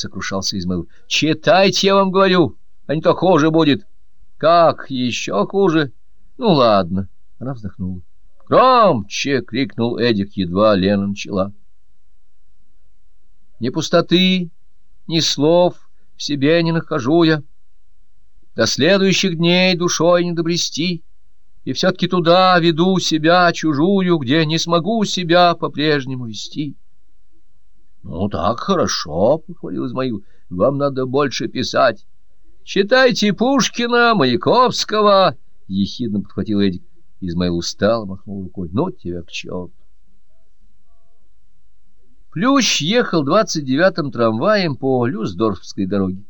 сокрушался Измаил. — Читайте, я вам говорю, а не то хуже будет. — Как, еще хуже? Ну, ладно. Она вздохнула. — Громче! — крикнул Эдик, едва Лена начала. Ни пустоты, ни слов в себе не нахожу я. До следующих дней душой не добрести, и все-таки туда веду себя чужую, где не смогу себя по-прежнему вести. — Ну, так хорошо, — похвалил Измаил, — вам надо больше писать. — Читайте Пушкина, Маяковского, — ехидно подхватил Эдик. Измаил устал, махнул рукой. — Ну, тебя к черту. Плющ ехал двадцать девятым трамваем по Люсдорфской дороге.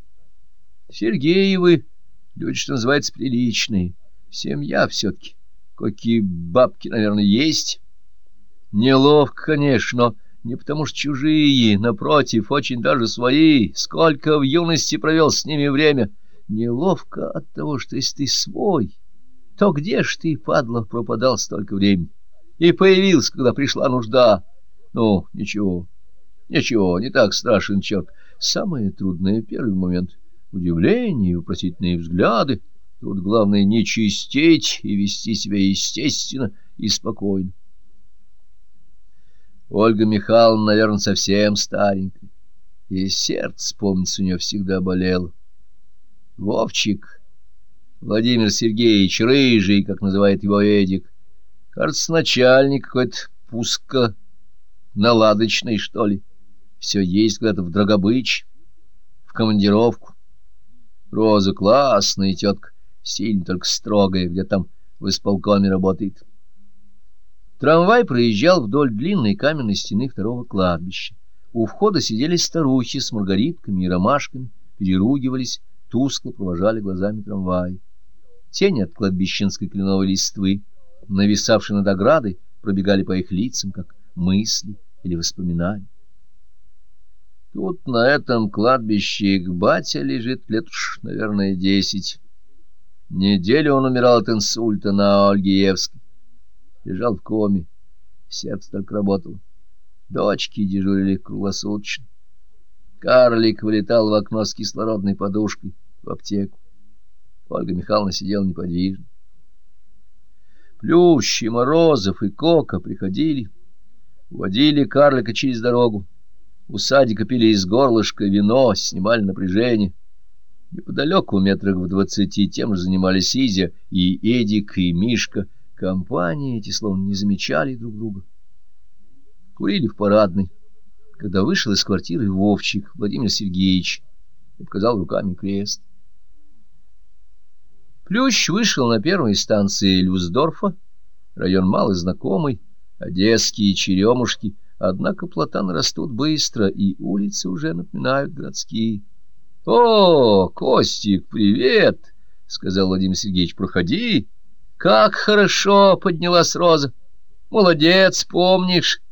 Сергеевы, люди, что называется, приличные. Семья все-таки. Какие бабки, наверное, есть. Неловко, конечно, не потому что чужие, напротив, очень даже свои. Сколько в юности провел с ними время. Неловко от того, что если ты свой, то где ж ты, падла, пропадал столько времени? И появился, когда пришла нужда. Ну, ничего, ничего, не так страшен черт. Самое трудное — первый момент. Удивление, вопросительные взгляды. Тут главное не чистить и вести себя естественно и спокойно. Ольга Михайловна, наверное, совсем старенькая, и сердце, помнится, у нее всегда болело. Вовчик, Владимир Сергеевич, рыжий, как называет его Эдик, кажется, начальник какой-то пуска наладочный, что ли. Все есть куда-то в Драгобыч, в командировку. Роза классная тетка, сильно только строгая, где там в исполкоме работает. Трамвай проезжал вдоль длинной каменной стены второго кладбища. У входа сидели старухи с маргаритками и ромашками, переругивались, тускло провожали глазами трамвай. Тени от кладбищенской кленовой листвы, нависавшие над оградой, пробегали по их лицам, как мысли или воспоминания. Тут на этом кладбище их батя лежит лет наверное, десять. Неделю он умирал от инсульта на Ольгиевской. Лежал в коме, сердце только работало. Дочки дежурили круглосуточно. Карлик вылетал в окно с кислородной подушкой в аптеку. Ольга Михайловна сидела неподвижно. Плющ и Морозов и Кока приходили, водили карлика через дорогу. У садика пили из горлышка вино, снимали напряжение. Неподалеку, метрах в двадцати, тем же занимались Изя и Эдик, и Мишка. Компании эти словно не замечали друг друга. Курили в парадной, когда вышел из квартиры Вовчик Владимир Сергеевич и показал руками крест. Плющ вышел на первой станции Люсдорфа, район малый знакомый, одесские черемушки — Однако платаны растут быстро, и улицы уже напоминают городские. — О, Костик, привет! — сказал Владимир Сергеевич. — Проходи. — Как хорошо! — поднялась Роза. — Молодец, помнишь?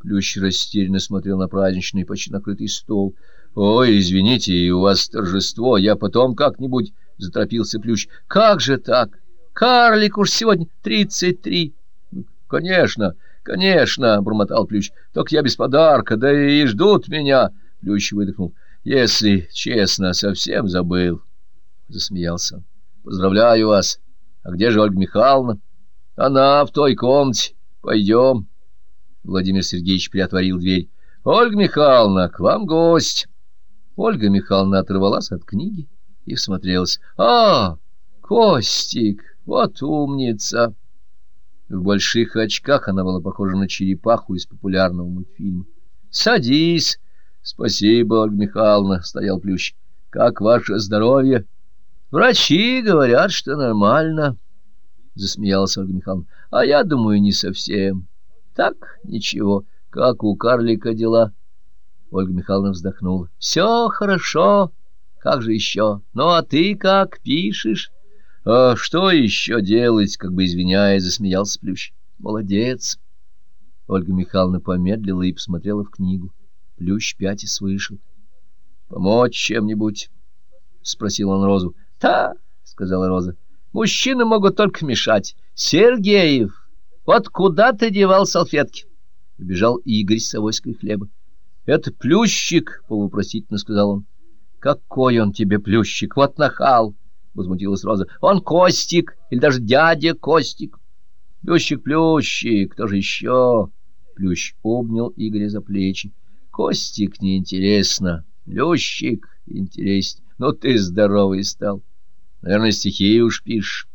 Плющ растерянно смотрел на праздничный, почти накрытый стол. — Ой, извините, у вас торжество, я потом как-нибудь... — заторопился Плющ. — Как же так? Карлик уж сегодня тридцать три. — Конечно. — Конечно, — бормотал Плющ, — только я без подарка, да и ждут меня. Плющ выдохнул. — Если честно, совсем забыл. Засмеялся. — Поздравляю вас. А где же Ольга Михайловна? — Она в той комнате. Пойдем. Владимир Сергеевич приотворил дверь. — Ольга Михайловна, к вам гость. Ольга Михайловна оторвалась от книги и всмотрелась. — А, Костик, вот умница! В больших очках она была похожа на черепаху из популярного мультфильма. — Садись. — Спасибо, Ольга Михайловна, — стоял Плющ. — Как ваше здоровье? — Врачи говорят, что нормально, — засмеялась Ольга Михайловна. — А я думаю, не совсем. Так, ничего. Как у карлика дела? Ольга Михайловна вздохнула. — Все хорошо. Как же еще? Ну, а ты как пишешь? — А что еще делать? — как бы извиняясь, засмеялся Плющ. — Молодец. Ольга Михайловна помедлила и посмотрела в книгу. Плющ пятис вышел. — Помочь чем-нибудь? — спросил он Розу. — Да, — сказала Роза. — Мужчины могут только мешать. Сергеев, вот куда ты девал салфетки? Убежал Игорь с авоськой хлеба. —— Это Плющик, — полупросительно сказал он. — Какой он тебе Плющик? Вот нахал! — возмутилась Роза. — Он Костик, или даже дядя Костик. — Плющик, Плющик, кто же еще? Плющ обнял Игоря за плечи. — Костик неинтересно, Плющик интереснее. Ну ты здоровый стал. Наверное, стихи уж пишешь.